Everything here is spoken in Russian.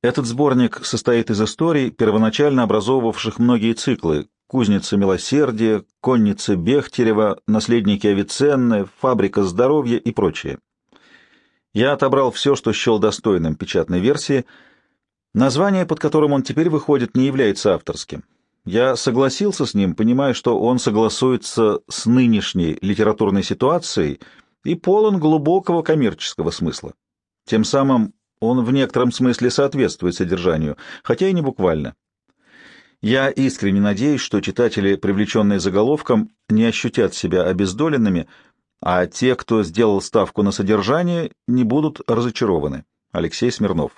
Этот сборник состоит из историй, первоначально образовывавших многие циклы «Кузница милосердия», «Конница Бехтерева», «Наследники Авиценны», «Фабрика здоровья» и прочее. Я отобрал все, что счел достойным печатной версии. Название, под которым он теперь выходит, не является авторским. Я согласился с ним, понимая, что он согласуется с нынешней литературной ситуацией и полон глубокого коммерческого смысла. Тем самым он в некотором смысле соответствует содержанию, хотя и не буквально. Я искренне надеюсь, что читатели, привлеченные заголовком, не ощутят себя обездоленными, а те, кто сделал ставку на содержание, не будут разочарованы. Алексей Смирнов